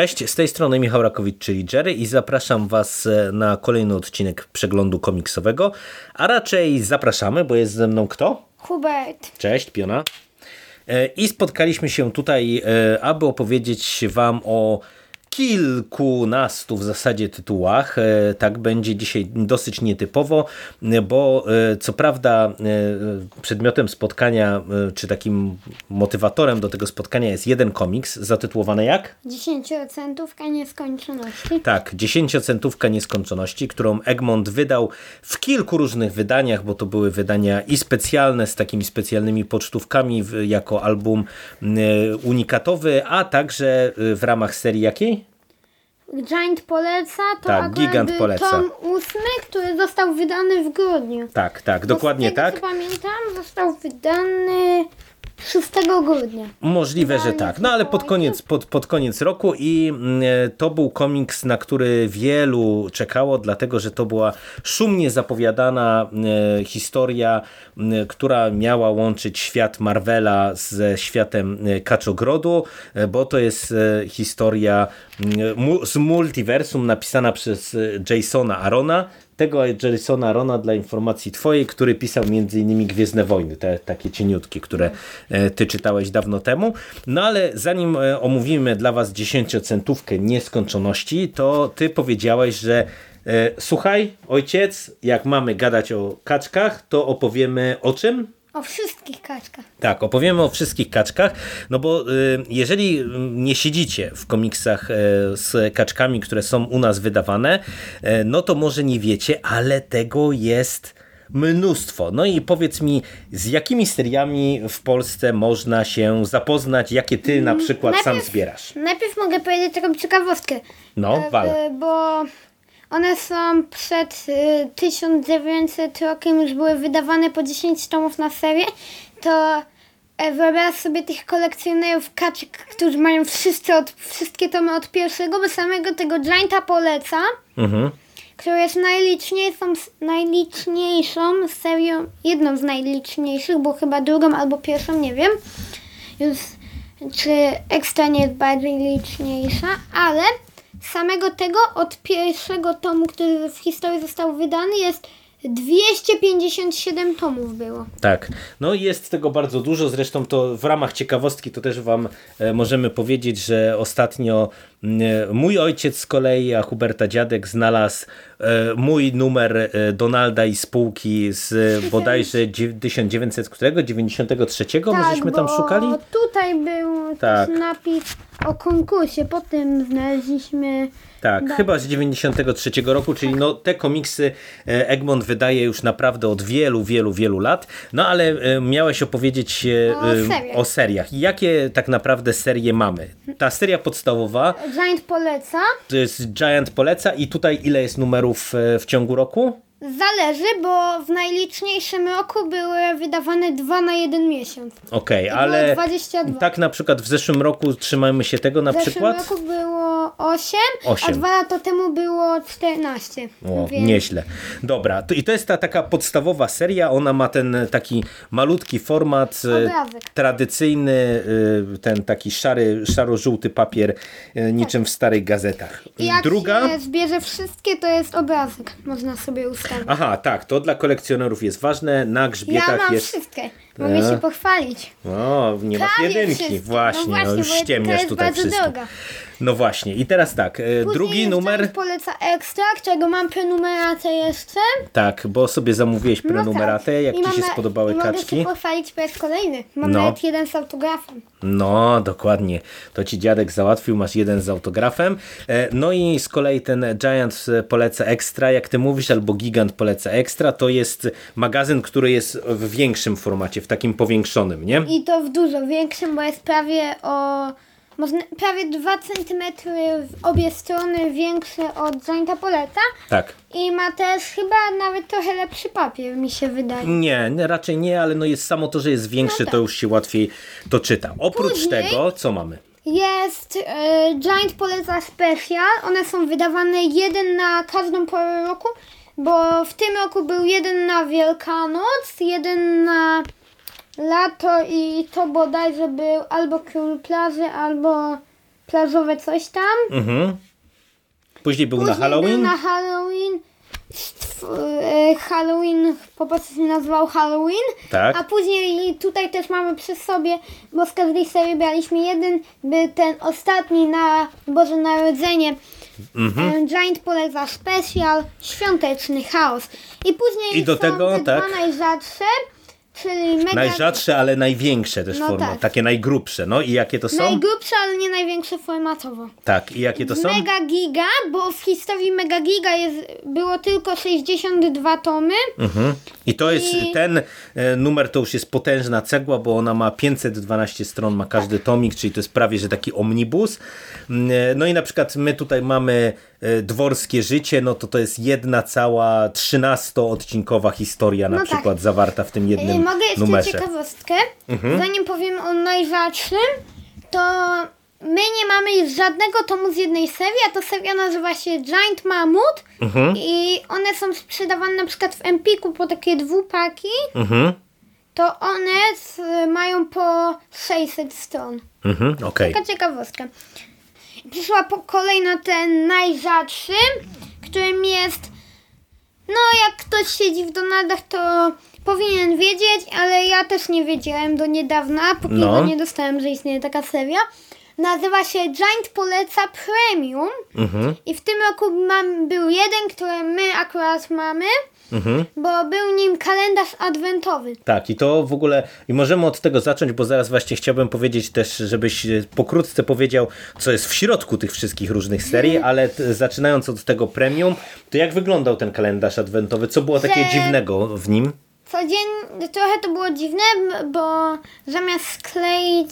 Cześć, z tej strony Michał Rakowicz, czyli Jerry i zapraszam Was e, na kolejny odcinek przeglądu komiksowego, a raczej zapraszamy, bo jest ze mną kto? Hubert. Cześć, Piona. E, I spotkaliśmy się tutaj, e, aby opowiedzieć Wam o kilkunastu w zasadzie tytułach. E, tak będzie dzisiaj dosyć nietypowo, bo e, co prawda e, przedmiotem spotkania, czy takim motywatorem do tego spotkania jest jeden komiks zatytułowany jak? Dziesięciocentówka nieskończoności. Tak, dziesięciocentówka nieskończoności, którą Egmont wydał w kilku różnych wydaniach, bo to były wydania i specjalne z takimi specjalnymi pocztówkami jako album unikatowy, a także w ramach serii jakiej? Giant poleca, to tak, Gigant poleca. tom ósmy, który został wydany w grudniu. Tak, tak, dokładnie Bo z tego, tak. Co pamiętam, został wydany 6 grudnia. Możliwe, że tak. No ale pod koniec, pod, pod koniec roku i mm, to był komiks, na który wielu czekało, dlatego że to była szumnie zapowiadana e, historia, która miała łączyć świat Marvela ze światem e, Kaczogrodu, e, bo to jest historia z multiversum napisana przez Jasona Arona, tego Jasona Rona dla informacji twojej, który pisał innymi Gwiezdne Wojny, te takie cieniutkie, które e, ty czytałeś dawno temu. No ale zanim e, omówimy dla was dziesięciocentówkę nieskończoności, to ty powiedziałeś, że e, słuchaj, ojciec, jak mamy gadać o kaczkach, to opowiemy o czym? O wszystkich kaczkach. Tak, opowiemy o wszystkich kaczkach, no bo y, jeżeli nie siedzicie w komiksach y, z kaczkami, które są u nas wydawane, y, no to może nie wiecie, ale tego jest mnóstwo. No i powiedz mi, z jakimi seriami w Polsce można się zapoznać, jakie ty na przykład najpierw, sam zbierasz? Najpierw mogę powiedzieć taką ciekawostkę. No. E, bo one są przed y, 1900 rokiem, już były wydawane po 10 tomów na serię, to e, wyobraź sobie tych kolekcjonerów kaczek, którzy mają wszyscy od, wszystkie tomy od pierwszego, bo samego tego Gianta poleca, Mhm. który jest najliczniejszą, najliczniejszą serią, jedną z najliczniejszych, bo chyba drugą albo pierwszą, nie wiem. Już, czy ekstra nie jest bardziej liczniejsza, ale samego tego od pierwszego tomu, który w historii został wydany, jest 257 tomów było. Tak, no jest tego bardzo dużo, zresztą to w ramach ciekawostki to też wam e, możemy powiedzieć, że ostatnio mój ojciec z kolei, a Huberta dziadek znalazł e, mój numer e, Donalda i spółki z e, bodajże dziew- 1993, tak, żeśmy tam szukali? tutaj był Tak. napis o konkursie, potem znaleźliśmy Tak, Da. chyba z 93 roku, czyli no te komiksy e, Egmont wydaje już naprawdę od wielu, wielu, wielu lat. No ale e, miałeś opowiedzieć e, O e, seriach. o seriach. Jakie tak naprawdę serie mamy? Ta seria podstawowa Giant poleca. to jest Giant Poleca i tutaj ile jest numerów e, w ciągu roku? Zależy, bo w najliczniejszym roku były wydawane dwa na jeden miesiąc. Okej, było ale 22. tak na przykład w zeszłym roku trzymajmy się tego na W zeszłym przykład? roku było 8, Osiem. a dwa lata temu było 14. O, Więc nieźle. Dobra, to, i to jest ta taka podstawowa seria, ona ma ten taki malutki format, Obrazek. tradycyjny, e, ten taki szary, szaro-żółty papier, e, niczym w starych gazetach. I jak Druga... się zbierze wszystkie, to jest obrazek. Można sobie ustawić. Aha, tak, to dla kolekcjonerów jest ważne, na Ja grzbietach mam jest... wszystkie. Mogę się pochwalić. O, nie masz Prawie jedynki. wszystkie. Właśnie, No właśnie, już bo jedynka ściemniasz jest tutaj bardzo wszystko. droga. No właśnie, i teraz tak, e, Później drugi jest numer... Poleca ekstra, którego mam prenumeratę jeszcze. Tak, bo sobie zamówiłeś No prenumeratę, tak. jak I ci mam się na- spodobały i mogę kaczki. się pochwalić po raz kolejny. Mam No. nawet jeden z autografem. No, dokładnie. To ci dziadek załatwił, masz jeden z autografem. E, No i z kolei ten Giant poleca Extra, jak ty mówisz, albo Gigant poleca Extra, to jest magazyn, który jest w większym formacie, w takim powiększonym, nie? I to w dużo większym, bo jest prawie o... Można, prawie 2 cm w obie strony większy od Gianta Poleta Tak. i ma też chyba nawet trochę lepszy papier, mi się wydaje. Nie, nie, raczej nie, ale no jest samo to, że jest większy, to już się łatwiej to czyta. Oprócz Później- tego, co mamy? Jest e, Giant Poleca Special. One są wydawane jeden na każdą porę roku, bo w tym roku był jeden na Wielkanoc, jeden na lato i to bodajże był albo Król Plaży, albo plażowe coś tam. Mhm. Później był Później na Halloween. Był na Halloween. Halloween po prostu się nazywał Halloween. Tak. A później tutaj też mamy przy sobie, bo z każdej serii braliśmy jeden, by ten ostatni na Boże Narodzenie. Mhm. e, Giant poleca Special, Świąteczny Chaos. I później I do są tego, te tak. dwa najrzadsze, czyli mega... Najrzadsze, ale największe też No formy. tak. Takie najgrubsze. No i jakie to są? Najgrubsze, ale nie największe formatowo. Tak, i jakie to są? Mega Giga, bo w historii Mega Giga jest, było tylko 62 tomy. Mhm. I to jest I- ten e, numer, to już jest potężna cegła, bo ona ma 512 stron, ma każdy tomik, czyli to jest prawie, że taki omnibus. Mm, e, No i na przykład my tutaj mamy dworskie życie, no to to jest jedna cała 13-odcinkowa historia na No tak. przykład zawarta w tym jednym Mogę jeszcze numerze. ciekawostkę. Mhm. Zanim powiem o najrzadszym, to my nie mamy już żadnego tomu z jednej serii, a to seria nazywa się Giant Mammoth Mhm. i one są sprzedawane na przykład w Empiku po takie dwupaki, Mhm. to one mają po 600 stron. Mhm. Okej. Taka ciekawostka. Przyszła po kolej na ten najrzadszy, którym jest. No, jak ktoś siedzi w Donaldach, to powinien wiedzieć, ale ja też nie wiedziałem do niedawna, póki No. nie dostałem, że istnieje taka seria. Nazywa się Giant Poleca Premium Mhm. i w tym roku mam, był jeden, który my akurat mamy, Mhm. bo był nim kalendarz adwentowy. Tak, i to w ogóle, i możemy od tego zacząć, bo zaraz właśnie chciałbym powiedzieć też, żebyś e, pokrótce powiedział, co jest w środku tych wszystkich różnych serii, ale t- zaczynając od tego premium, to jak wyglądał ten kalendarz adwentowy? Co było takie Że- dziwnego w nim? Codziennie, trochę to było dziwne, bo zamiast skleić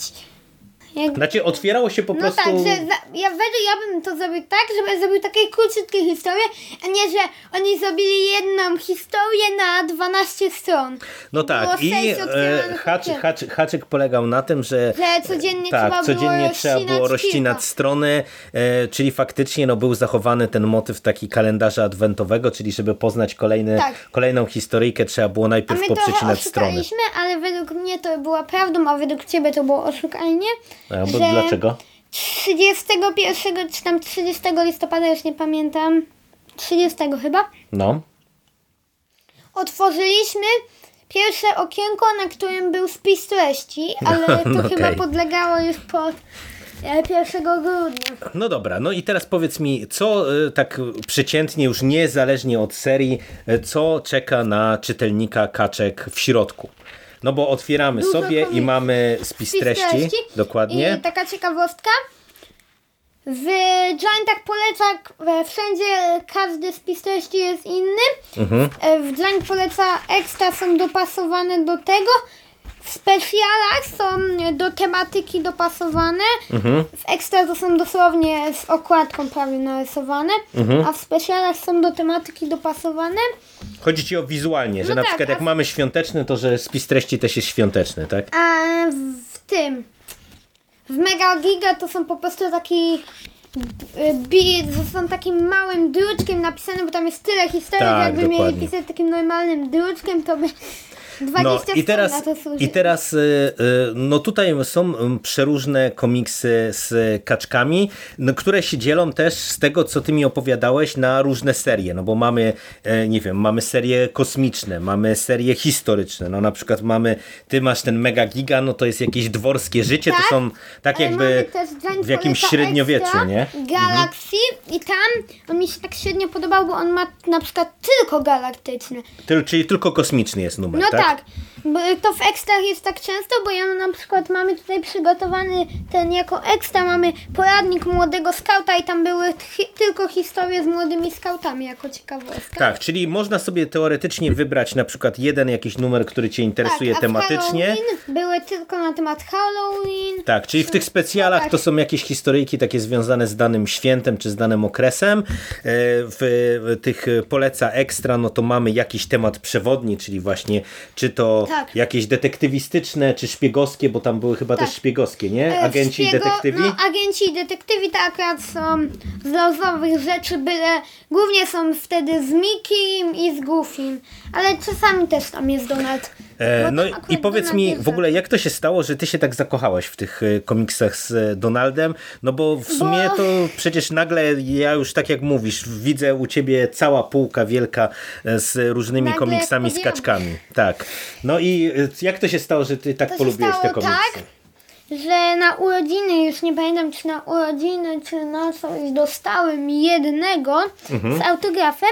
jak Znaczy, otwierało się po No prostu... tak, że za, ja według ja bym to zrobił tak, żeby zrobił takie króciutkie historie, a nie, że oni zrobili jedną historię na 12 stron. No tak, i e, haczy, haczy, haczyk polegał na tym, że, Że codziennie tak, trzeba codziennie było trzeba było rozcinać kilka. strony, e, czyli faktycznie no, był zachowany ten motyw taki kalendarza adwentowego, czyli żeby poznać kolejny, Tak. kolejną historyjkę, trzeba było najpierw poprzecinać strony. ale według mnie to była prawdą, a według ciebie to było oszukanie. A, bo że dlaczego? 31 czy tam 30 listopada, już nie pamiętam, 30 chyba, No. otworzyliśmy pierwsze okienko, na którym był spis treści, ale to No chyba okej. podlegało już pod e, 1 grudnia. No dobra, no i teraz powiedz mi, co y, tak przeciętnie, już niezależnie od serii, y, co czeka na czytelnika kaczek w środku? No bo otwieramy Dużo sobie i mamy spis treści, dokładnie. I taka ciekawostka. W Giantach poleca e, wszędzie każdy spis treści jest inny. Mhm. W Giant poleca ekstra są dopasowane do tego. W specjalach są do tematyki dopasowane. Mhm. W ekstra to są dosłownie z okładką prawie narysowane. Mhm. A w specjalach są do tematyki dopasowane. Chodzi ci o wizualnie, że No na tak, przykład jak mamy świąteczny, to że spis treści też jest świąteczny, tak? A w tym, w Mega Giga to są po prostu taki y, bi, to są takim małym druczkiem napisane, bo tam jest tyle historii, Tak, jakby dokładnie. mieli pisać takim normalnym druczkiem, to by 20 No i teraz, i teraz y, y, no tutaj są y, przeróżne komiksy z kaczkami, no, które się dzielą też z tego, co ty mi opowiadałeś na różne serie, no bo mamy, e, nie wiem, mamy serie kosmiczne, mamy serie historyczne, no na przykład mamy, ty masz ten Mega Giga, no to jest jakieś dworskie życie, Tak, to są tak jakby w jakimś średniowieczu, Extra, nie? Galaxy i tam on mi się tak średnio podobał, bo on ma na przykład tylko galaktyczny. Tyl- czyli tylko kosmiczny jest numer, No tak? tak. Bo to w ekstrach jest tak często, bo ja na przykład mamy tutaj przygotowany ten jako ekstra mamy poradnik młodego skauta i tam były hi tylko historie z młodymi skautami jako ciekawostka. Tak, czyli można sobie teoretycznie wybrać na przykład jeden jakiś numer, który cię interesuje Tak, tematycznie. Halloween były tylko na temat Halloween. Tak, czyli w tych specjalach tak. to są jakieś historyjki takie związane z danym świętem czy z danym okresem. E, W tych poleca ekstra no to mamy jakiś temat przewodni, czyli właśnie czy to Tak. jakieś detektywistyczne, czy szpiegowskie, bo tam były chyba Tak. też szpiegowskie, nie? E, Agenci i szpiego- detektywi? No, agenci i detektywi to akurat są z losowych rzeczy, byle głównie są wtedy z Mickeym i z Goofym, ale czasami też tam jest Donald. E, no tam i- powiedz mi w ogóle, jak to się stało, że ty się tak zakochałaś w tych e, komiksach z e, Donaldem? No bo w sumie Bo- to przecież nagle ja już tak jak mówisz, widzę u ciebie cała półka wielka z różnymi Nagle komiksami z kaczkami. Tak. No i jak to się stało, że ty tak To polubiłeś te stało komiksy? tak, że na urodziny, już nie pamiętam czy na urodziny, czy na coś, dostałem jednego Mhm. z autografem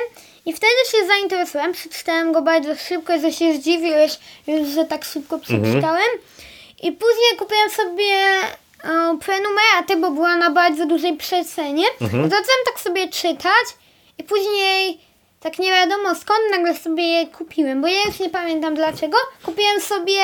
i wtedy się zainteresowałem, przeczytałem go bardzo szybko, że się zdziwiłeś, że tak szybko Mhm. przeczytałem. I później kupiłem sobie e, prenumeratę, bo była na bardzo dużej przecenie. Mhm. I zacząłem tak sobie czytać i później tak nie wiadomo skąd nagle sobie je kupiłem, bo ja już nie pamiętam dlaczego. Kupiłem sobie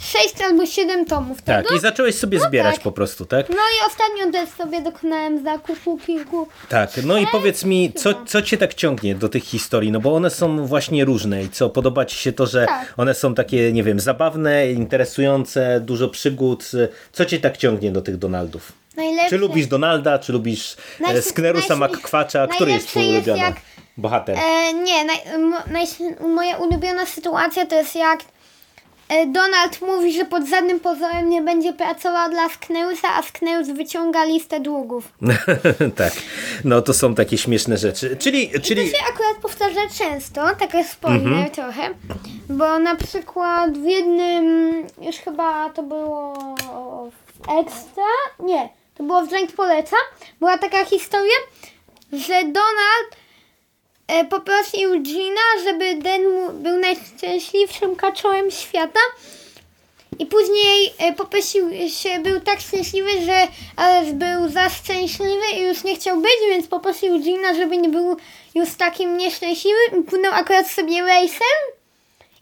6 albo 7 tomów Tak, tego. i zacząłeś sobie zbierać tak. po prostu, tak? No i ostatnio też sobie dokonałem zakupu kilku. Tak, no i powiedz mi, co, co cię tak ciągnie do tych historii? No bo one są właśnie różne i co, podoba ci się to, że Tak. one są takie, nie wiem, zabawne, interesujące, dużo przygód. Co cię tak ciągnie do tych Donaldów? Najlepsze. Czy lubisz Donalda, czy lubisz e, Najś- Sknerusa najśmie- McQuacza? Który jest twój ulubiony bohater? E, nie, naj, mo, moja ulubiona sytuacja to jest jak Donald mówi, że pod żadnym pozorem nie będzie pracował dla Skneusa, a Skneus wyciąga listę długów. tak, no to są takie śmieszne rzeczy. Czyli, czyli To się akurat powtarza często, taka spoiler Mhm. trochę, bo na przykład w jednym, już chyba to było w Extra, nie, to było w Drink Poleca, była taka historia, że Donald e, poprosił Gina, żeby Den był najszczęśliwszym kaczorem świata. I później e, poprosił się, był tak szczęśliwy, że Alex był za szczęśliwy i już nie chciał być, więc poprosił Gina, żeby nie był już takim nieszczęśliwym. I płynął akurat sobie rejsem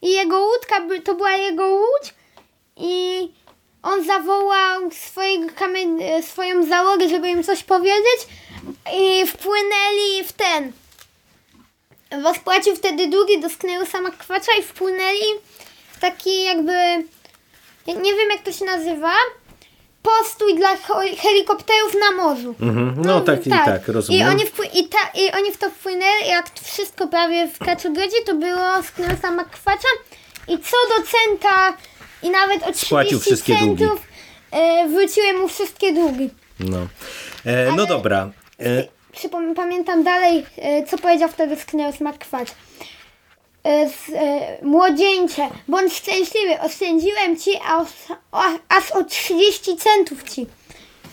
i jego łódka, to była jego łódź i on zawołał swojego e, swoją załogę, żeby im coś powiedzieć i wpłynęli w ten. Rozpłacił wtedy długi do Skneusa McQuacza i wpłynęli taki jakby, ja nie wiem jak to się nazywa, postój dla he- helikopterów na morzu. Mhm, no tak i tak, rozumiem. I oni, i, ta, I oni w to wpłynęli, jak wszystko prawie w Kaczugodzie, to było z Kneusa McQuacza i co do centa i nawet o 30 Spłacił wszystkie centów długi. e, wróciły mu wszystkie długi. no, e, no Ale- dobra. E, Przypom- pamiętam dalej, e, co powiedział wtedy Skneus McQuatch. E, z, e, młodzieńcze, bądź szczęśliwy, oszczędziłem ci, a os- o, aż o 30 centów ci,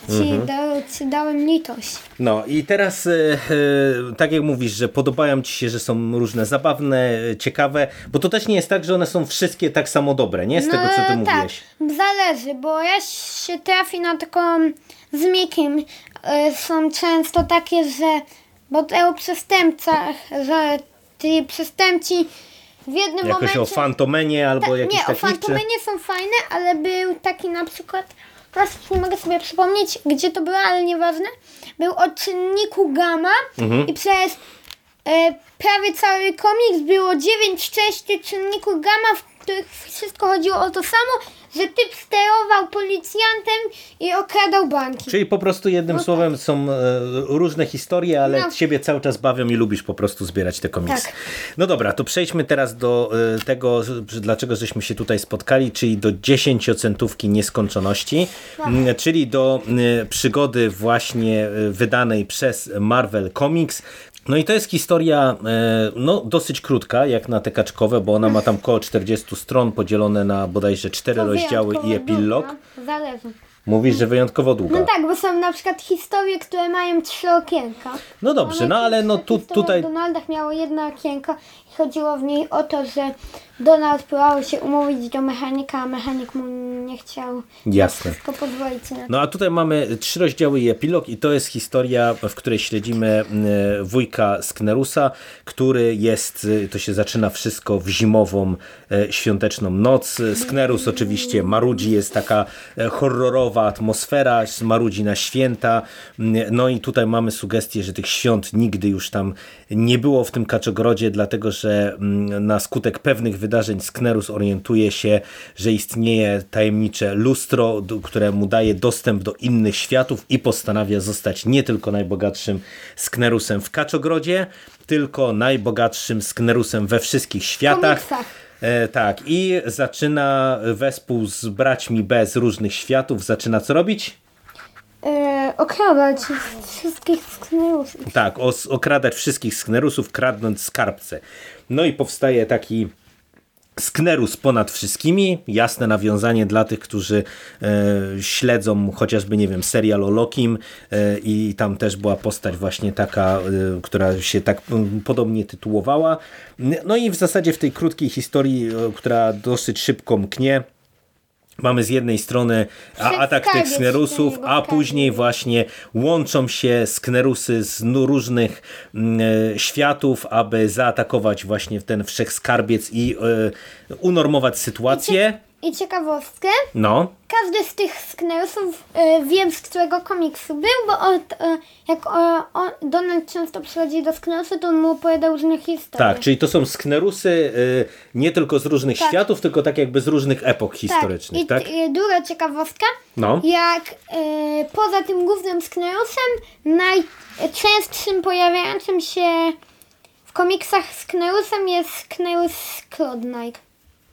ci, Mhm. da, ci dałem litość. No i teraz, e, tak jak mówisz, że podobają ci się, że są różne zabawne, ciekawe, bo to też nie jest tak, że one są wszystkie tak samo dobre, nie? Z tego, co ty tak, mówiłeś. zależy, bo ja się trafi na taką z Mikiem. E, Są często takie, że bo o przestępcach, że ci przestępci w jednym Jakoś momencie... o Fantomenie albo Ta- jakiś nie, o takich, czy... Fantomenie są fajne, ale był taki na przykład, teraz nie mogę sobie przypomnieć, gdzie to było, ale nieważne. Był o czynniku gamma Mhm. i przez e, prawie cały komiks było 9 części czynniku gamma, w których wszystko chodziło o to samo, że typ sterował policjantem i okradał banki. Czyli po prostu jednym No słowem są e, różne historie, ale No. ciebie cały czas bawią i lubisz po prostu zbierać te komiksy. Tak. No dobra, to przejdźmy teraz do e, tego, dlaczego żeśmy się tutaj spotkali, czyli do dziesięciocentówki nieskończoności, Tak. czyli do przygody właśnie e, wydanej przez Marvel Comics. No i to jest historia e, no, dosyć krótka, jak na te kaczkowe, bo ona ma tam około 40 stron, podzielone na bodajże cztery To rozdziały i epilog. długa. Zależy. Mówisz, że wyjątkowo długa. No tak, bo są na przykład historie, które mają trzy okienka. No dobrze, no ale no tu, tutaj... o Donaldach miało jedno okienko i chodziło w niej o to, że Donald próbował się umówić do mechanika, a mechanik mu nie chciał Jasne. wszystko pozwolić na to. No a tutaj mamy trzy rozdziały i epilog i to jest historia, w której śledzimy e, wujka Sknerusa, który jest, e, to się zaczyna wszystko w zimową, e, świąteczną noc. Sknerus oczywiście marudzi, jest taka e, horrorowa atmosfera, marudzi na święta. No i tutaj mamy sugestię, że tych świąt nigdy już tam nie było w tym Kaczogrodzie, dlatego że mm, na skutek pewnych wydarzeń Sknerus orientuje się, że istnieje tajemnicze lustro, które mu daje dostęp do innych światów i postanawia zostać nie tylko najbogatszym Sknerusem w Kaczogrodzie, tylko najbogatszym Sknerusem we wszystkich światach. Komiksach. E, tak, i zaczyna wespół z braćmi B z różnych światów, zaczyna co robić? E, okradać wszystkich sknerusów. Tak, os, okradać wszystkich sknerusów, kradnąc skarbce. No i powstaje taki Sknerus ponad wszystkimi, jasne nawiązanie dla tych, którzy e, śledzą chociażby, nie wiem, serial o Lokim e, i tam też była postać właśnie taka, e, która się tak m, podobnie tytułowała. No i w zasadzie w tej krótkiej historii, e, która dosyć szybko mknie, Mamy z jednej strony atak tych sknerusów, a później właśnie łączą się sknerusy z różnych e, światów, aby zaatakować właśnie ten wszechskarbiec i e, unormować sytuację. I ciekawostkę, No, każdy z tych sknerusów e, wiem z którego komiksu był, bo od, e, jak e, on, Donald często przychodzi do sknerusu, to on mu opowiada różne historie. tak, czyli to są sknerusy e, nie tylko z różnych Tak. światów, tylko tak jakby z różnych epok historycznych, I tak? e, druga ciekawostka, No. jak e, poza tym głównym sknerusem, najczęstszym pojawiającym się w komiksach sknerusem jest sknerus Klodnike.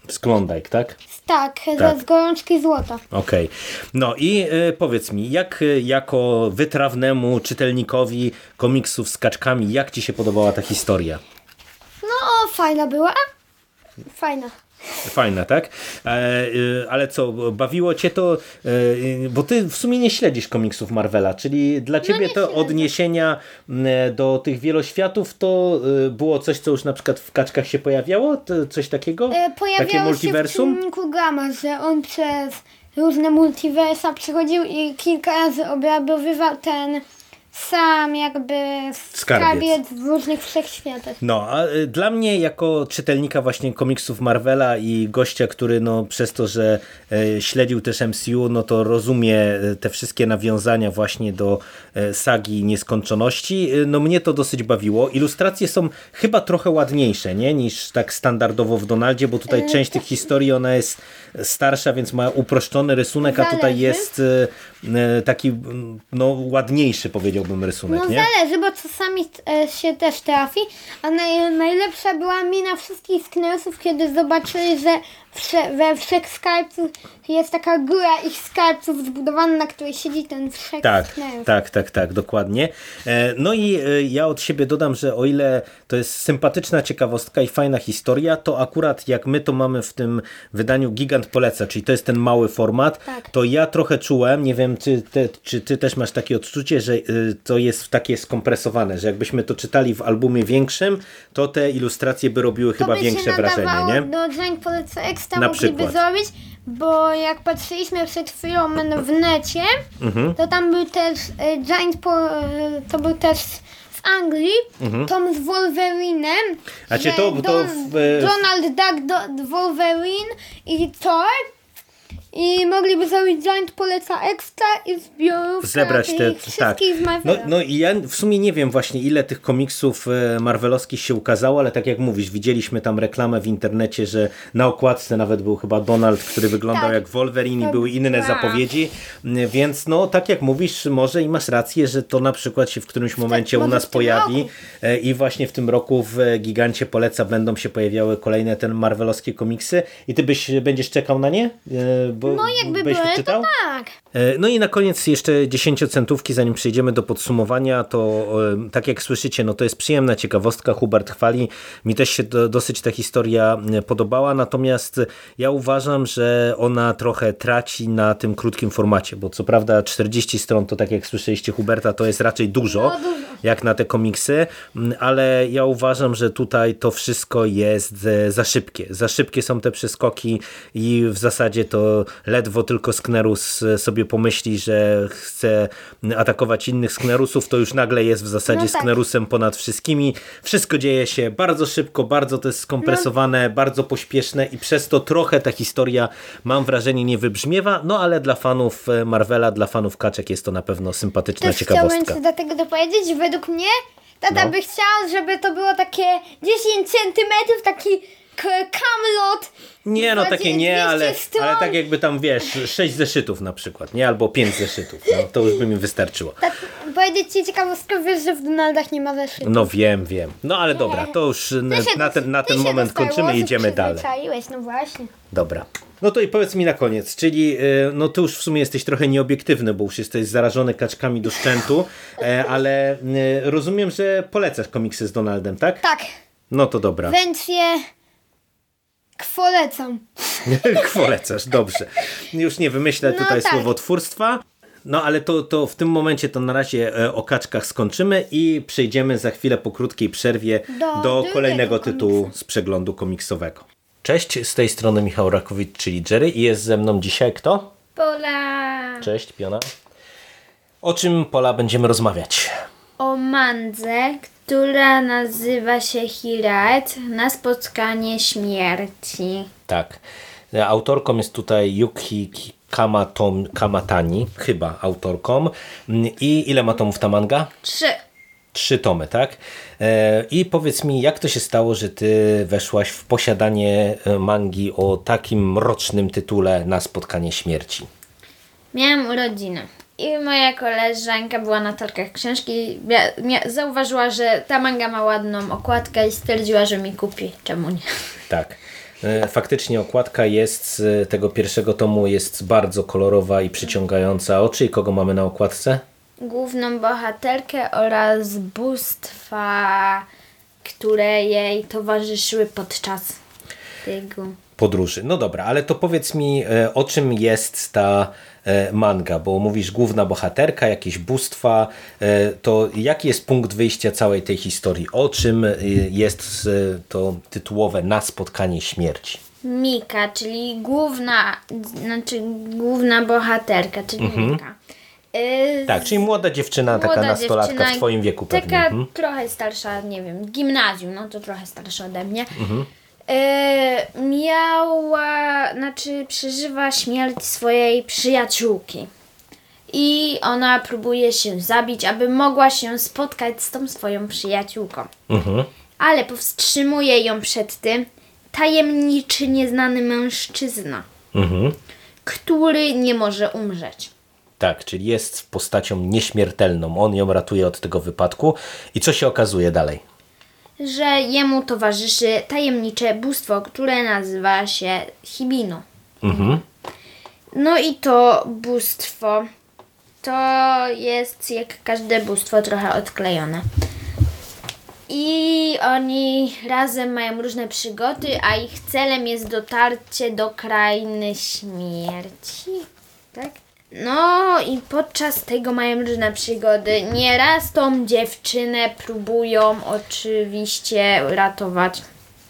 Z Klondike, tak? Tak, Tak. z gorączki złota. Okej. No i e, powiedz mi, jak e, jako wytrawnemu czytelnikowi komiksów z kaczkami, jak ci się podobała ta historia? No, fajna była. Fajna. Fajna, tak? E, e, ale co, bawiło cię to, e, bo ty w sumie nie śledzisz komiksów Marvela, czyli dla ciebie No to śledzę. odniesienia do tych wieloświatów to było coś, co już na przykład w kaczkach się pojawiało? Coś takiego? E, Takie pojawiało się w multiversum? czynniku gamma, że on przez różne multiversa przechodził i kilka razy obrabowywał ten sam jakby skarbiec w różnych wszechświatach. No, a y, dla mnie jako czytelnika właśnie komiksów Marvela i gościa, który no przez to, że e, śledził też MCU, no to rozumie e, te wszystkie nawiązania właśnie do e, sagi nieskończoności, y, no mnie to dosyć bawiło. Ilustracje są chyba trochę ładniejsze, nie? Niż tak standardowo w Donaldzie, bo tutaj część tych historii ona jest starsza, więc ma uproszczony rysunek, a tutaj jest taki mm, no ładniejszy powiedziałbym rysunek, No nie? zależy, bo czasami e, się też trafi, a naj, najlepsza była mina wszystkich sknerusów, kiedy zobaczyli, że wsze, we wszechskarbcu jest taka góra ich skarbców zbudowana, na której siedzi ten wszech Tak, sknerus. tak, tak, tak, dokładnie. E, No i e, ja od siebie dodam, że o ile to jest sympatyczna ciekawostka i fajna historia, to akurat jak my to mamy w tym wydaniu Gigant Poleca, czyli to jest ten mały format, Tak. to ja trochę czułem, nie wiem czy, te, czy ty też masz takie odczucie, że e, to jest takie skompresowane, że jakbyśmy to czytali w albumie większym, to te ilustracje by robiły To chyba by większe wrażenie, nie? do Giant Poleca Extra Na mogliby przykład. zrobić, bo jak patrzyliśmy przed chwilą w necie, Mhm. to tam był też e, Giant po, e, to był też w Anglii, Tom z Wolverinem, Mhm. A czy to- to w- Donald Duck, do, Wolverine i Thor i mogliby zrobić Giant Poleca Extra i zbiorów zebrać te, tak. z No, Marvela. no i ja w sumie nie wiem właśnie ile tych komiksów e, marvelowskich się ukazało, ale tak jak mówisz, widzieliśmy tam reklamę w internecie, że na okładce nawet był chyba Donald, który wyglądał Tak. jak Wolverine i To były inne tak. zapowiedzi, M, więc no tak jak mówisz, może i masz rację, że to na przykład się w którymś momencie u nas pojawi roku. E, i właśnie w tym roku w Gigancie Poleca będą się pojawiały kolejne te marvelowskie komiksy i ty byś będziesz czekał na nie? E, Bo, no jakby były, czytał? to tak. E, No i na koniec jeszcze dziesięciocentówki, zanim przejdziemy do podsumowania, to e, tak jak słyszycie, no to jest przyjemna ciekawostka, Hubert chwali, mi też się do, dosyć ta historia e, podobała, natomiast ja uważam, że ona trochę traci na tym krótkim formacie, bo co prawda 40 stron to tak jak słyszeliście Huberta, to jest raczej dużo, No, dużo. jak na te komiksy, ale ja uważam, że tutaj to wszystko jest za szybkie. Za szybkie są te przeskoki i w zasadzie to ledwo tylko Sknerus e, sobie pomyśli, że chce atakować innych Sknerusów, to już nagle jest w zasadzie No tak. Sknerusem ponad wszystkimi. Wszystko dzieje się bardzo szybko, bardzo to jest skompresowane, bardzo pośpieszne i przez to trochę ta historia, mam wrażenie, nie wybrzmiewa, no ale dla fanów e, Marvela, dla fanów kaczek jest to na pewno sympatyczna Też ciekawostka. chciałbym do tego dopowiedzieć. Według mnie Tata No. by chciał, żeby to było takie 10 centymetrów, taki kamlot. Nie, no takie nie, 200 ale, ale tak jakby tam wiesz, sześć zeszytów na przykład, nie? Albo pięć zeszytów, no, to już by mi wystarczyło. Tak, powiedzieć ci ciekawostkę, wiesz, że w Donaldach nie ma zeszytów. No wiem, wiem. No ale dobra, to już na, się na ten, na ten moment kończymy i idziemy dalej. no właśnie. Dobra. No to i powiedz mi na koniec, czyli y, no ty już w sumie jesteś trochę nieobiektywny, bo już jesteś zarażony kaczkami do szczętu, e, ale y, rozumiem, że polecasz komiksy z Donaldem, tak? Tak, No to dobra. wencję kwolecam. Polecasz, dobrze. Już nie wymyślę No tutaj tak. słowotwórstwa. No ale to, to w tym momencie to na razie e, o kaczkach skończymy i przejdziemy za chwilę po krótkiej przerwie Do do, kolejnego komiksu. tytułu z przeglądu komiksowego. Cześć, z tej strony Michał Rakowicz, czyli Jerry i jest ze mną dzisiaj kto? Pola Cześć, Piona. O czym Pola będziemy rozmawiać? o mandze, która nazywa się Hirat na spotkanie śmierci. Tak. Autorką jest tutaj Yuki Kamatom, Kamatani, chyba autorką. I ile ma tomów ta manga? Trzy. Trzy tomy, tak? E, I powiedz mi, jak to się stało, że ty weszłaś w posiadanie e, mangi o takim mrocznym tytule na spotkanie śmierci? Miałam urodziny. I moja koleżanka była na targach książki, zauważyła, że ta manga ma ładną okładkę i stwierdziła, że mi kupi. Czemu nie? Tak. E, Faktycznie okładka jest z tego pierwszego tomu jest bardzo kolorowa i przyciągająca oczy. I kogo mamy na okładce? Główną bohaterkę oraz bóstwa, które jej towarzyszyły podczas tego. podróży. No dobra, ale to powiedz mi, e, o czym jest ta e, manga, bo mówisz główna bohaterka, jakieś bóstwa, e, to jaki jest punkt wyjścia całej tej historii? O czym e, jest e, to tytułowe Na spotkanie śmierci? Mika, czyli główna, znaczy główna bohaterka, czyli Mika. Y, Tak, czyli młoda dziewczyna, taka młoda nastolatka dziewczyna, w twoim wieku pewnie. Taka Mhm. trochę starsza, nie wiem, gimnazjum, no to trochę starsza ode mnie. Mhm. Y, miała, znaczy przeżywa śmierć swojej przyjaciółki. I ona próbuje się zabić, aby mogła się spotkać z tą swoją przyjaciółką. Mhm. Ale powstrzymuje ją przed tym tajemniczy, nieznany mężczyzna, Mhm. który nie może umrzeć. Tak, czyli jest postacią nieśmiertelną. On ją ratuje od tego wypadku. I co się okazuje dalej? Że jemu towarzyszy tajemnicze bóstwo, które nazywa się Hibino. Mhm. No i to bóstwo to jest jak każde bóstwo trochę odklejone. I oni razem mają różne przygody, a ich celem jest dotarcie do krainy śmierci. Tak? No i podczas tego mają różne przygody. Nieraz tą dziewczynę próbują oczywiście ratować.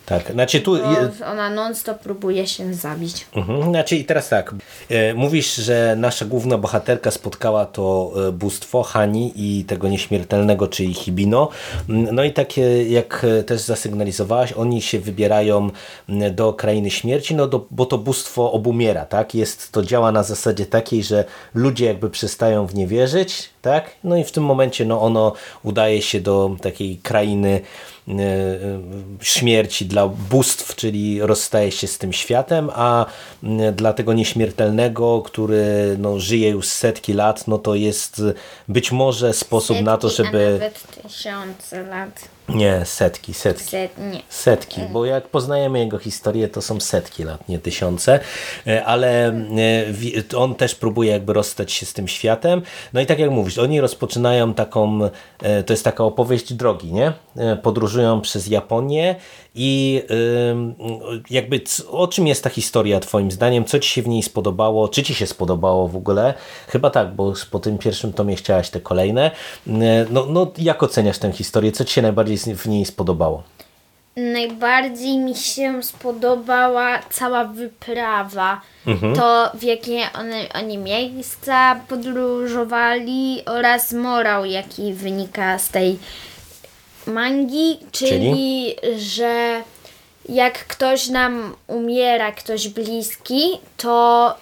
Tak, znaczy tu... Bo ona non-stop próbuje się zabić. Mhm. Znaczy i teraz tak, e, mówisz, że nasza główna bohaterka spotkała to e, bóstwo Hani i tego nieśmiertelnego, czyli Hibino. Mm, No i takie jak e, też zasygnalizowałaś, oni się wybierają mm, do krainy śmierci, no do, bo to bóstwo obumiera, tak? Jest, to działa na zasadzie takiej, że ludzie jakby przestają w nie wierzyć, tak? No i w tym momencie no ono udaje się do takiej krainy śmierci dla bóstw, czyli rozstaje się z tym światem, a mm, dla tego nieśmiertelnego, który no, żyje już setki lat, no to jest być może sposób na to, Setki, A żeby... nawet tysiące lat. Nie, setki, setki. Set. Setki, bo jak poznajemy jego historię, to są setki lat, nie tysiące, E, ale e, on też próbuje jakby rozstać się z tym światem. No i tak jak mówisz, oni rozpoczynają taką, e, to jest taka opowieść drogi, nie? Podróżują przez Japonię i jakby o czym jest ta historia twoim zdaniem? Co ci się w niej spodobało? Czy ci się spodobało w ogóle? Chyba tak, bo po tym pierwszym tomie chciałaś te kolejne. E, No, no jak oceniasz tę historię? Co ci się najbardziej w niej spodobało? Najbardziej mi się spodobała cała wyprawa. To w jakie one, oni miejsca podróżowali oraz morał, jaki wynika z tej mangi, czyli, że jak ktoś nam umiera, ktoś bliski, to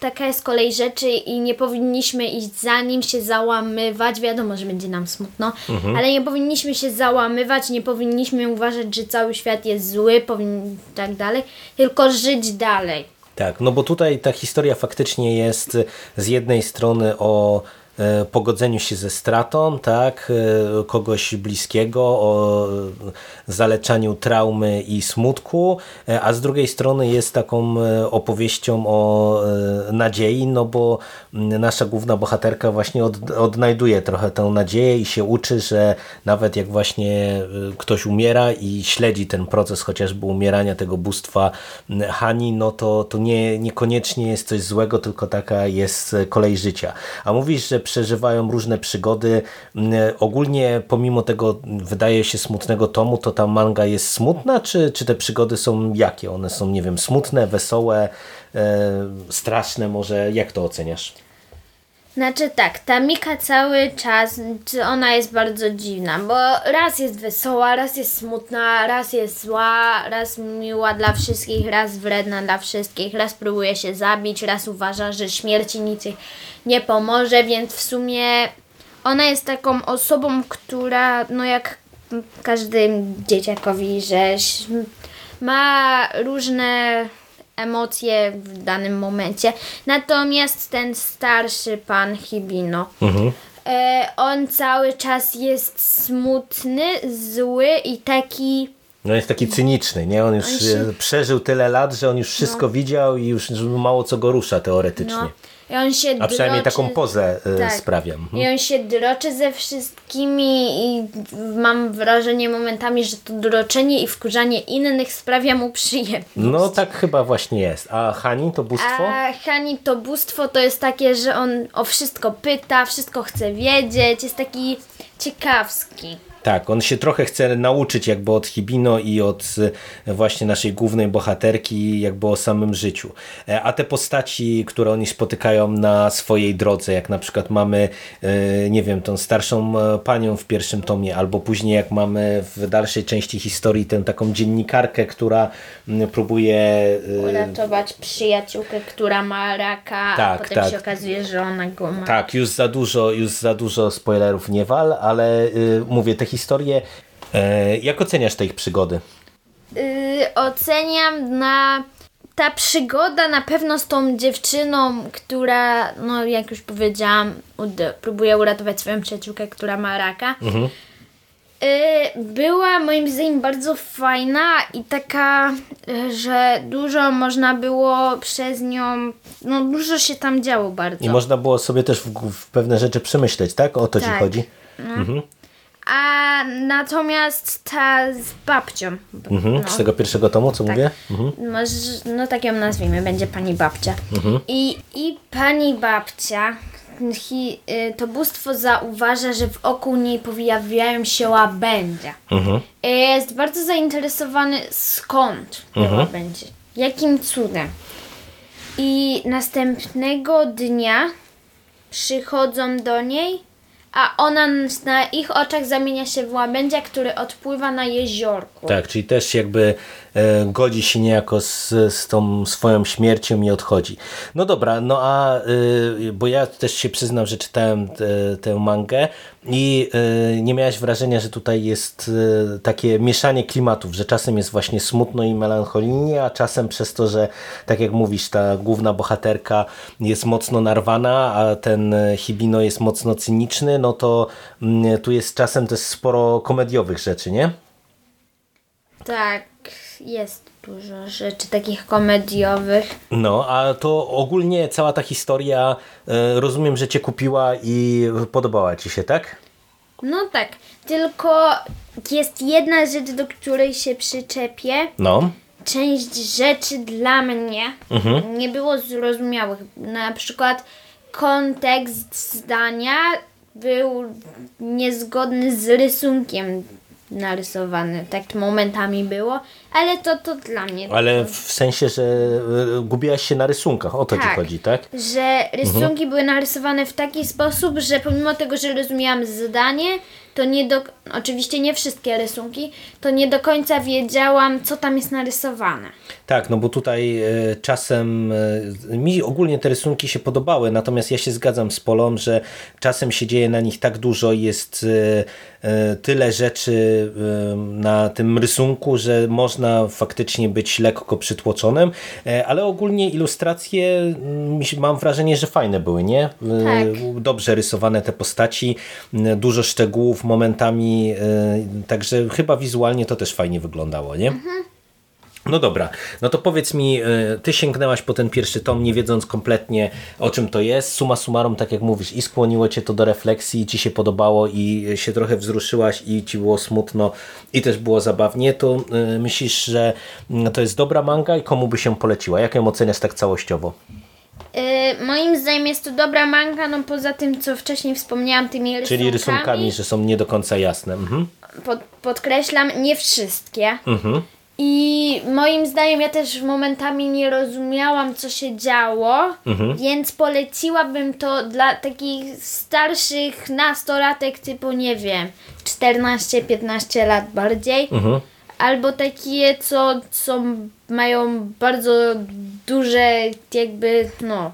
taka jest kolej rzeczy i nie powinniśmy iść za nim, się załamywać. Wiadomo, że będzie nam smutno, ale nie powinniśmy się załamywać, nie powinniśmy uważać, że cały świat jest zły, powin... tak dalej, tylko żyć dalej. Tak, no bo tutaj ta historia faktycznie jest z jednej strony o pogodzeniu się ze stratą, tak, e, kogoś bliskiego, o e, zaleczaniu traumy i smutku, e, a z drugiej strony jest taką e, opowieścią o e, nadziei, no bo nasza główna bohaterka właśnie od, odnajduje trochę tę nadzieję i się uczy, że nawet jak właśnie e, ktoś umiera i śledzi ten proces chociażby umierania tego bóstwa Hani, no to, to nie, niekoniecznie jest coś złego, tylko taka jest e, kolej życia. A mówisz, że przeżywają różne przygody. M, Ogólnie pomimo tego wydaje się smutnego tomu, to ta manga jest smutna, czy, czy te przygody są jakie? One są, nie wiem, smutne, wesołe, e, straszne może? Jak to oceniasz? Znaczy tak, ta Mika cały czas, ona jest bardzo dziwna, bo raz jest wesoła, raz jest smutna, raz jest zła, raz miła dla wszystkich, raz wredna dla wszystkich, raz próbuje się zabić, raz uważa, że śmierci nic nie pomoże, więc w sumie ona jest taką osobą, która, no jak każdy dzieciakowi, że ma różne emocje w danym momencie. Natomiast ten starszy pan Hibino, e, on cały czas jest smutny, zły i taki. No jest taki cyniczny, nie? On już On się- e, przeżył tyle lat, że on już wszystko widział i już mało co go rusza teoretycznie. No, i on się A przynajmniej droczy- taką pozę e, tak. sprawia. Mhm. I on się droczy ze wszystkimi i mam wrażenie momentami, że to droczenie i wkurzanie innych sprawia mu przyjemność. No tak chyba właśnie jest. A Hani to bóstwo? A Hani to bóstwo to jest takie, że on o wszystko pyta, wszystko chce wiedzieć, jest taki ciekawski. Tak, on się trochę chce nauczyć jakby od Hibino i od e, właśnie naszej głównej bohaterki jakby o samym życiu. E, A te postaci, które oni spotykają na swojej drodze, jak na przykład mamy, e, nie wiem, tą starszą panią w pierwszym tomie, albo później jak mamy w dalszej części historii tę taką dziennikarkę, która próbuje Uratować przyjaciółkę, która ma raka, Tak, a potem tak. się okazuje, że ona go ma. Tak, już za dużo, już za dużo spoilerów nie wal, ale y, mówię, te historie. E, jak oceniasz te ich przygody? Y, oceniam na ta przygoda na pewno z tą dziewczyną, która, no jak już powiedziałam, próbuje uratować swoją przyjaciółkę, która ma raka. Y, była moim zdaniem bardzo fajna i taka, y, że dużo można było przez nią, no dużo się tam działo bardzo. I można było sobie też w, w pewne rzeczy przemyśleć, tak? O to ci Tak. chodzi? A natomiast ta z babcią, Mhm. no. Z tego pierwszego tomu, co mówię? Mhm. Może, no tak ją nazwijmy, będzie pani babcia. I, I pani babcia, y, to bóstwo zauważa, że wokół niej pojawiają się łabędzie. Mhm. Y, Jest bardzo zainteresowany skąd te łabędzie. Jakim cudem. I następnego dnia przychodzą do niej, a ona na ich oczach zamienia się w łabędzia, który odpływa na jeziorku. Tak, czyli też jakby godzi się niejako z, z tą swoją śmiercią i odchodzi. No dobra, no a y, bo ja też się przyznam, że czytałem te- tę mangę i y, nie miałeś wrażenia, że tutaj jest takie mieszanie klimatów, że czasem jest właśnie smutno i melancholijnie, a czasem przez to, że tak jak mówisz, ta główna bohaterka jest mocno narwana, a ten e, Hibino jest mocno cyniczny, no to mm, tu jest czasem też sporo komediowych rzeczy, nie? Tak, jest dużo rzeczy takich komediowych. No, a to ogólnie cała ta historia, e, rozumiem, że Cię kupiła i podobała Ci się, tak? No tak, tylko jest jedna rzecz, do której się przyczepię. No. Część rzeczy dla mnie nie było zrozumiałych. Na przykład kontekst zdania był niezgodny z rysunkiem narysowany. Tak momentami było, ale to, to dla mnie. Ale w sensie, że e, gubiłaś się na rysunkach, o to Ci Tak. chodzi, tak? że rysunki były narysowane w taki sposób, że pomimo tego, że rozumiałam zdanie, to nie do, oczywiście nie wszystkie rysunki, to nie do końca wiedziałam, co tam jest narysowane. Tak, no bo tutaj e, czasem e, mi ogólnie te rysunki się podobały, natomiast ja się zgadzam z Polą, że czasem się dzieje na nich tak dużo, jest e, tyle rzeczy na tym rysunku, że można faktycznie być lekko przytłoczonym, ale ogólnie ilustracje mm, mam wrażenie, że fajne były, nie? Tak. Dobrze rysowane te postaci, dużo szczegółów momentami, e, także chyba wizualnie to też fajnie wyglądało, nie? No dobra, no to powiedz mi, y, ty sięgnęłaś po ten pierwszy tom, nie wiedząc kompletnie o czym to jest. Suma summarum, tak jak mówisz, i skłoniło cię to do refleksji, i ci się podobało, i się trochę wzruszyłaś, i ci było smutno, i też było zabawnie. To y, myślisz, że y, to jest dobra manga i komu by się poleciła? Jak ją oceniasz tak całościowo? Yy, moim zdaniem jest to dobra manga, no poza tym, co wcześniej wspomniałam, tymi rysunkami. Czyli rysunkami, że są nie do końca jasne. Mhm. Pod, podkreślam, nie wszystkie. Mhm. I moim zdaniem ja też momentami nie rozumiałam, co się działo, Mhm. więc poleciłabym to dla takich starszych nastolatek typu, nie wiem, 14-15 lat bardziej. Mhm. Albo takie, co, co mają bardzo duże, jakby, no,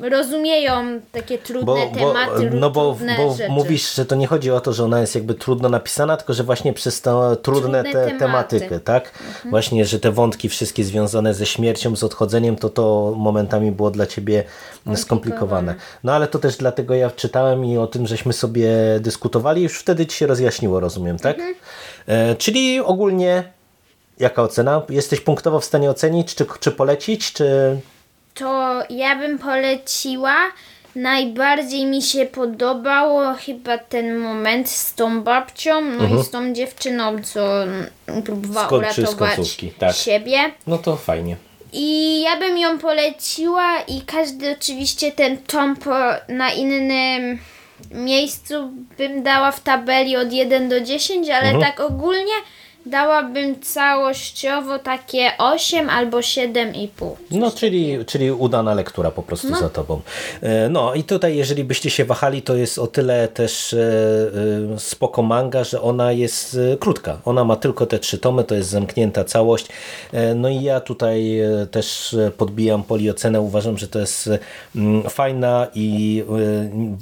rozumieją takie trudne tematy lub no bo, trudne bo rzeczy. mówisz, że to nie chodzi o to, że ona jest jakby trudno napisana, tylko że właśnie przez tę trudne, Trudne te, tematy. tematykę, tak? Właśnie, że te wątki wszystkie związane ze śmiercią, z odchodzeniem, to to momentami było dla ciebie skomplikowane. No ale to też dlatego ja czytałem i o tym, żeśmy sobie dyskutowali, już wtedy ci się rozjaśniło, rozumiem, tak? E, czyli ogólnie jaka ocena? Jesteś punktowo w stanie ocenić, czy, czy polecić, czy... to ja bym poleciła. Najbardziej mi się podobało chyba ten moment z tą babcią, no i z tą dziewczyną, co próbowała Mhm. Skończy uratować tak. siebie. No to fajnie. I ja bym ją poleciła i każdy oczywiście ten tom po, na innym miejscu bym dała w tabeli od 1 do 10, ale Mhm. tak ogólnie dałabym całościowo takie 8 albo 7,5. No, czyli, czyli udana lektura po prostu za tobą. E, No i tutaj, jeżeli byście się wahali, to jest o tyle też e, e, spoko manga, że ona jest krótka. Ona ma tylko te trzy tomy, to jest zamknięta całość. No i ja tutaj też podbijam poliocenę. Uważam, że to jest fajna i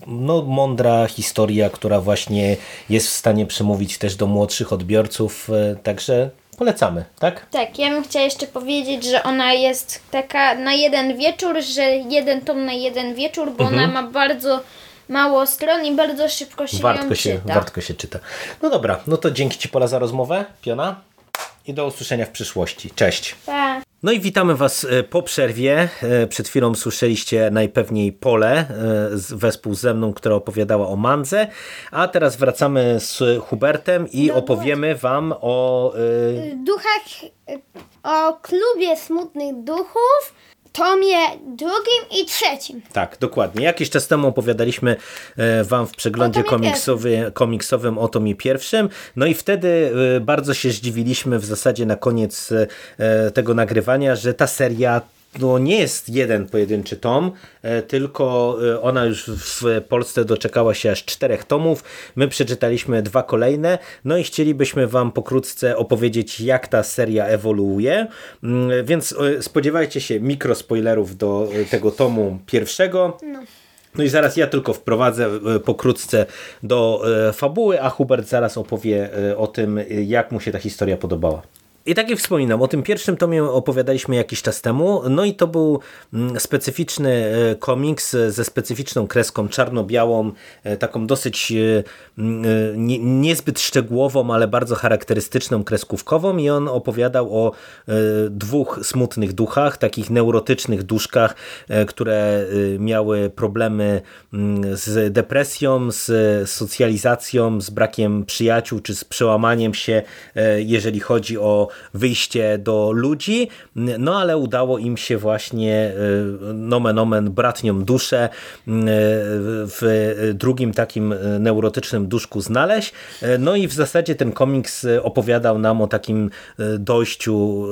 no, mądra historia, która właśnie jest w stanie przemówić też do młodszych odbiorców. Także polecamy, tak? Tak, ja bym chciała jeszcze powiedzieć, że ona jest taka na jeden wieczór, że jeden tom na jeden wieczór, bo ona ma bardzo mało stron i bardzo szybko się wartko się, czyta. wartko się czyta. No dobra, no to dzięki Ci Pola za rozmowę, Piona. I do usłyszenia w przyszłości. Cześć. Pa. No i witamy Was e, po przerwie. E, Przed chwilą słyszeliście najpewniej Pole, e, z- wespół ze mną, która opowiadała o Mandze, a teraz wracamy z Hubertem i opowiemy Wam o... duchach, o klubie smutnych duchów, tomie drugim i trzecim. Tak, dokładnie. Jakiś czas temu opowiadaliśmy e, Wam w przeglądzie komiksowy, komiksowym o tomie pierwszym. No i wtedy e, bardzo się zdziwiliśmy w zasadzie na koniec e, tego nagrywania, że ta seria no nie jest jeden pojedynczy tom, e, tylko e, ona już w Polsce doczekała się aż czterech tomów. My przeczytaliśmy dwa kolejne, no i chcielibyśmy Wam pokrótce opowiedzieć, jak ta seria ewoluuje. Mm, Więc e, spodziewajcie się mikrospoilerów do tego tomu pierwszego. No i zaraz ja tylko wprowadzę pokrótce do fabuły, a Hubert zaraz opowie o tym, jak mu się ta historia podobała. I tak jak wspominam, o tym pierwszym tomie opowiadaliśmy jakiś czas temu, no i to był mm, specyficzny e, komiks e, ze specyficzną kreską czarno-białą, e, taką dosyć mm, nie- niezbyt szczegółową, ale bardzo charakterystyczną kreskówkową. I on opowiadał o dwóch smutnych duchach, takich neurotycznych duszkach, które miały problemy mm, z depresją, z socjalizacją, z brakiem przyjaciół, czy z przełamaniem się, jeżeli chodzi o wyjście do ludzi, no ale udało im się właśnie nomen omen bratnią duszę w drugim takim neurotycznym duszku znaleźć. No i w zasadzie ten komiks opowiadał nam o takim dojściu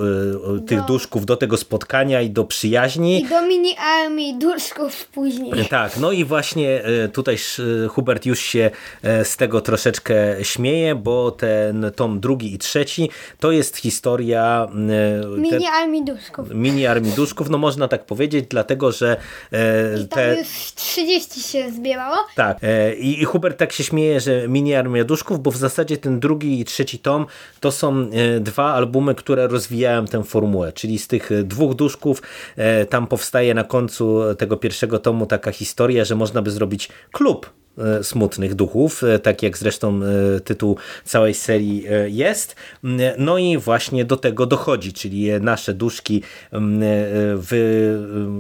tych duszków do tego spotkania i do przyjaźni. I do mini armii duszków później. Tak, no i właśnie tutaj Hubert już się z tego troszeczkę śmieje, bo ten tom drugi i trzeci to jest historia mini te, armii duszków. Mini armii duszków, no można tak powiedzieć, dlatego, że I te... już 30 się zbierało. Tak, i, i Hubert tak się śmieje, że mini armia duszków, bo w zasadzie ten drugi i trzeci tom to są dwa albumy, które rozwijają tę formułę, czyli z tych dwóch duszków tam powstaje na końcu tego pierwszego tomu taka historia, że można by zrobić klub E, smutnych duchów, e, tak jak zresztą e, tytuł całej serii jest. No i właśnie do tego dochodzi, czyli nasze duszki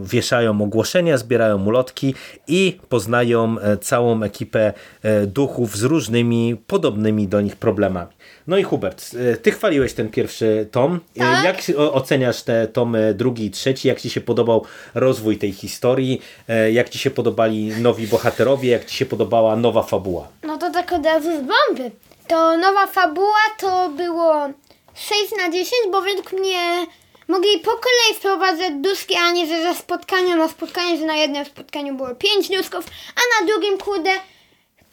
wieszają ogłoszenia, zbierają ulotki i poznają całą ekipę duchów z różnymi podobnymi do nich problemami. No i Hubert, ty chwaliłeś ten pierwszy tom. Tak? Jak oceniasz te tomy drugi i trzeci? Jak ci się podobał rozwój tej historii? Jak ci się podobali nowi bohaterowie? Jak ci się podobał podobała nowa fabuła? No to tak od razu z bomby. To nowa fabuła to było 6 na 10, bo według mnie mogli po kolei wprowadzać duszki, a nie że ze spotkania na spotkanie, że na jednym spotkaniu było 5 duszków, a na drugim kurde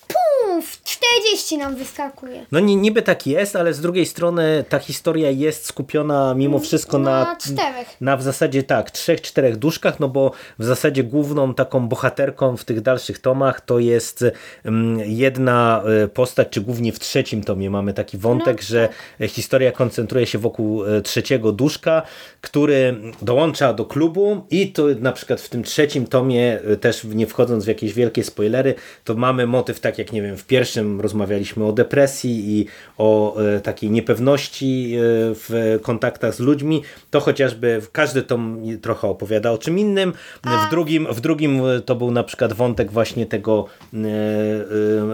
Puf, 40 nam wyskakuje. No niby tak jest, ale z drugiej strony ta historia jest skupiona mimo wszystko na, na czterech. Na w zasadzie tak, trzech, czterech duszkach, no bo w zasadzie główną taką bohaterką w tych dalszych tomach to jest um, jedna e, postać, czy głównie w trzecim tomie mamy taki wątek, no, że tak. historia koncentruje się wokół e, trzeciego duszka, który dołącza do klubu i to na przykład w tym trzecim tomie, e, też nie wchodząc w jakieś wielkie spoilery, to mamy motyw tak jak nie wiem, w pierwszym rozmawialiśmy o depresji i o e, takiej niepewności e, w kontaktach z ludźmi, to chociażby każdy tom trochę opowiada o czym innym. W drugim, w drugim to był na przykład wątek właśnie tego e,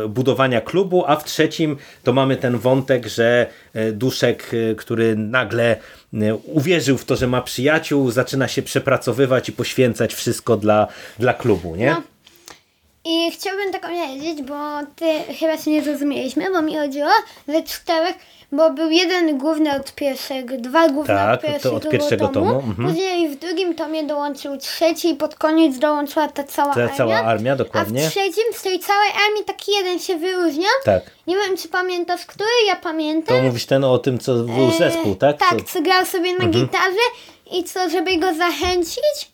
budowania klubu, a w trzecim to mamy ten wątek, że Duszek, który nagle uwierzył w to, że ma przyjaciół, zaczyna się przepracowywać i poświęcać wszystko dla, dla klubu, nie? No. I chciałbym tak powiedzieć, bo ty chyba się nie zrozumieliśmy, bo mi chodziło ze czterech, bo był jeden główny od pierwszego, dwa główne tak, od pierwszego, to od pierwszego tomu. tomu. Mhm. Później w drugim tomie dołączył trzeci i pod koniec dołączyła ta cała ta armia. cała armia, dokładnie. A w trzecim z tej całej armii taki jeden się wyróżnia. Tak. Nie wiem, czy pamiętasz, który? Ja pamiętam. To mówisz ten o tym, co był e, zespół, tak? Tak, co, co grał sobie na mhm. gitarze i co, żeby go zachęcić,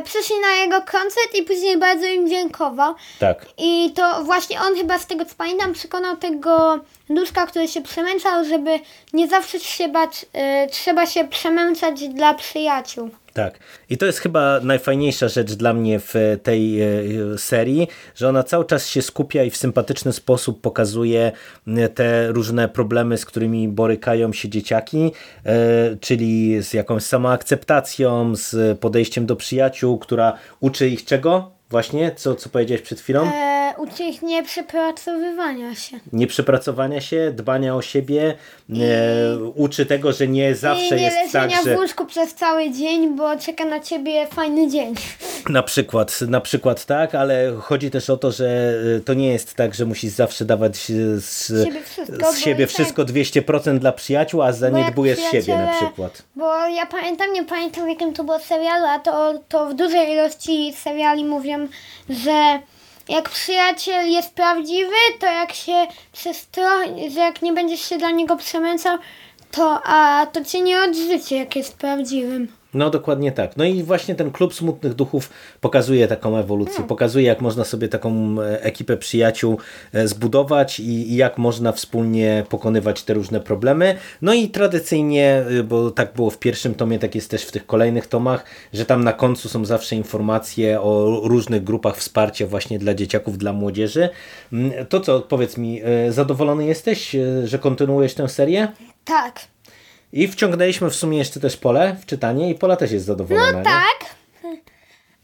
przyszli na jego koncert i później bardzo im dziękował. Tak. I to właśnie on chyba z tego co pamiętam przekonał tego duszka, który się przemęczał, żeby nie zawsze się bać, y, trzeba się przemęczać dla przyjaciół. Tak. I to jest chyba najfajniejsza rzecz dla mnie w tej e, serii, że ona cały czas się skupia i w sympatyczny sposób pokazuje te różne problemy, z którymi borykają się dzieciaki, e, czyli z jakąś samoakceptacją, z podejściem do przyjaciół, która uczy ich czego? Właśnie, co, co powiedziałeś przed chwilą? E, uczy ich nieprzepracowywania się. Nieprzepracowania się, dbania o siebie, I... e, uczy tego, że nie zawsze nie jest tak, że... w łóżku przez cały dzień, bo czeka na ciebie fajny dzień. Na przykład, na przykład tak, ale chodzi też o to, że e, to nie jest tak, że musisz zawsze dawać z, siebie wszystko, z siebie wszystko tak, 200% dla przyjaciół, a zaniedbujesz siebie na przykład. Bo ja pamiętam, nie pamiętam jakim to było serialu, a to, to w dużej ilości seriali mówią że jak przyjaciel jest prawdziwy, to jak się przestroi, że jak nie będziesz się dla niego przemęcał, to a to cię nie odżycie, jak jest prawdziwym. No dokładnie tak. No i właśnie ten klub smutnych duchów pokazuje taką ewolucję, no. pokazuje jak można sobie taką e, ekipę przyjaciół e, zbudować i, i, jak można wspólnie pokonywać te różne problemy. No i tradycyjnie, e, bo tak było w pierwszym tomie, tak jest też w tych kolejnych tomach, że tam na końcu są zawsze informacje o różnych grupach wsparcia właśnie dla dzieciaków, dla młodzieży. Mm, to co, powiedz mi, zadowolony jesteś, że kontynuujesz tę serię? Tak. I wciągnęliśmy w sumie jeszcze też Pole w czytanie i Pola też jest zadowolona. No tak,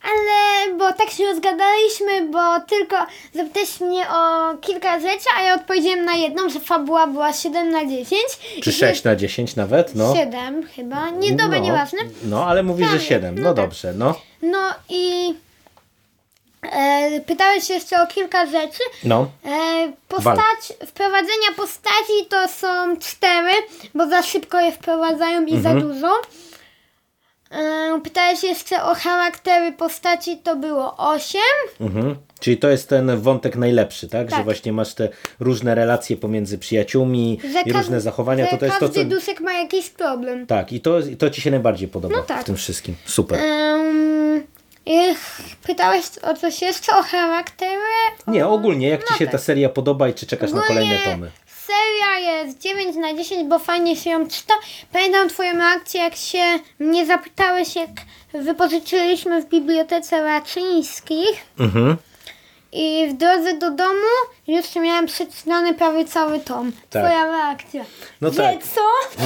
ale bo tak się rozgadaliśmy, bo tylko zapytałeś mnie o kilka rzeczy, a ja odpowiedziałem na jedną, że fabuła była 7 na 10. Czy I 6 na 10 nawet? No. 7 chyba. Nie, dobra, no, nieważne. No, ale mówisz, że Prawie. 7. No No tak. dobrze, no. No i e, pytałeś jeszcze o kilka rzeczy. No. E, postać, wprowadzenia postaci to są cztery, bo za szybko je wprowadzają i Mhm. za dużo. E, pytałeś jeszcze o charaktery postaci, to było osiem. Mhm. Czyli to jest ten wątek najlepszy, tak? Że Tak. właśnie masz te różne relacje pomiędzy przyjaciółmi Że i różne zachowania. że To to jest to, każdy co... duszek ma jakiś problem. Tak, i to, i to ci się najbardziej podoba No tak. w tym wszystkim. Super. Pytałeś o coś jeszcze, o charaktery? Nie, ogólnie, jak ci no się tak. ta seria podoba i czy czekasz na kolejne Ogólnie tomy? Seria jest 9 na 10, bo fajnie się ją czyta. Pamiętam twoją reakcję, jak się mnie zapytałeś, jak wypożyczyliśmy w bibliotece Raczyńskich Mhm. I w drodze do domu jeszcze miałem przeczytany prawie cały tom. Tak. Twoja reakcja. No Że tak. co?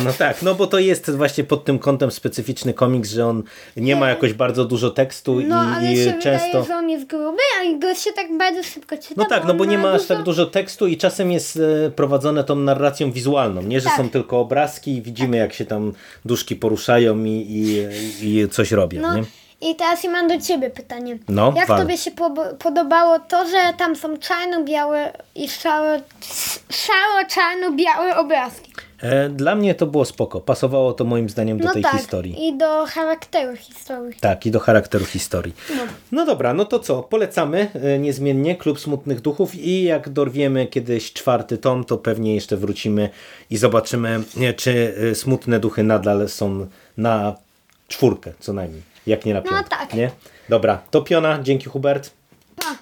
No tak, no bo to jest właśnie pod tym kątem specyficzny komiks, że on nie ma jakoś bardzo dużo tekstu No, ale i, się i często... wydaje, że on jest gruby, a go się tak bardzo szybko czyta. No tak, no on bo nie ma aż dużo- tak dużo tekstu i czasem jest e, prowadzone tą narracją wizualną, nie? Że Tak. są tylko obrazki i widzimy jak się tam duszki poruszają i, i, i coś robią, No nie? I teraz ja mam do ciebie pytanie. No, Jak wal. tobie się po- podobało to, że tam są czarno-białe i szaro, szaro-czarno-białe obrazki? E, Dla mnie to było spoko, pasowało to moim zdaniem do no tej tak, historii. i do charakteru historii. Tak, i do charakteru historii. No. No dobra, no to co? Polecamy e, niezmiennie Klub Smutnych Duchów i jak dorwiemy kiedyś czwarty tom, to pewnie jeszcze wrócimy i zobaczymy, e, czy e, Smutne Duchy nadal są na czwórkę co najmniej, jak nie na piątkę. tak. Nie? Dobra, to piona, dzięki Hubert. Pa!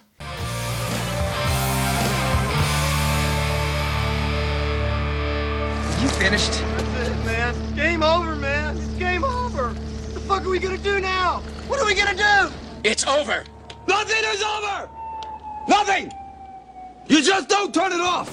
You finished? That's it, man. It's game over, man. It's game over. What the fuck are we gonna do now? What are we gonna do? It's over. Nothing is over! Nothing! You just don't turn it off!